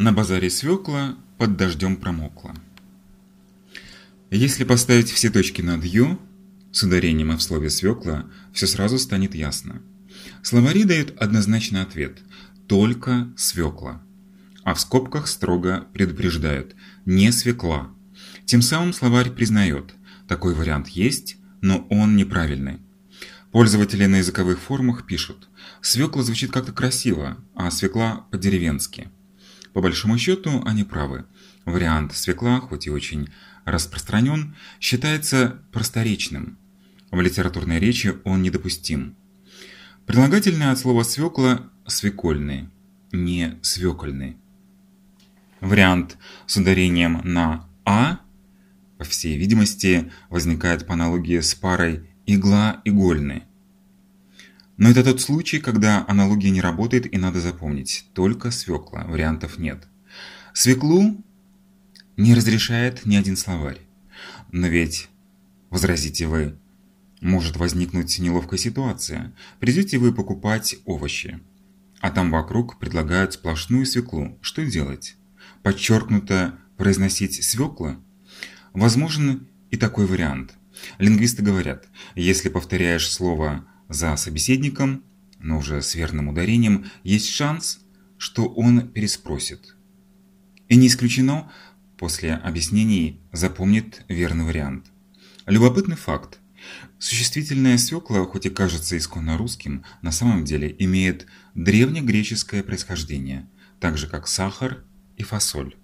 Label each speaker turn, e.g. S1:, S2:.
S1: На базаре свекла под дождем промокла. Если поставить все точки над «ё», с ударением в слове «свекла», все сразу станет ясно. Словари дают однозначный ответ – только свекла. А в скобках строго предупреждают – не свекла. Тем самым словарь признает – такой вариант есть, но он неправильный. Пользователи на языковых форумах пишут – свекла звучит как-то красиво, а свекла по-деревенски – по большому счету они правы. Вариант свекла, хоть и очень распространен, считается просторечным. В литературной речи он недопустим. Прилагательное от слова свекла – свекольный, не свекольный. Вариант с ударением на «а» по всей видимости возникает по аналогии с парой «игла-игольный». Но это тот случай, когда аналогия не работает и надо запомнить. Только свекла, вариантов нет. Свеклу не разрешает ни один словарь. Но ведь, возразите вы, может возникнуть неловкая ситуация. Придете вы покупать овощи, а там вокруг предлагают сплошную свеклу. Что делать? Подчеркнуто произносить свекла? Возможен и такой вариант. Лингвисты говорят, если повторяешь слово за собеседником, но уже с верным ударением, есть шанс, что он переспросит. И не исключено, после объяснений запомнит верный вариант. Любопытный факт. Существительное свекла, хоть и кажется исконно русским, на самом деле имеет древнегреческое происхождение, так же как сахар и фасоль.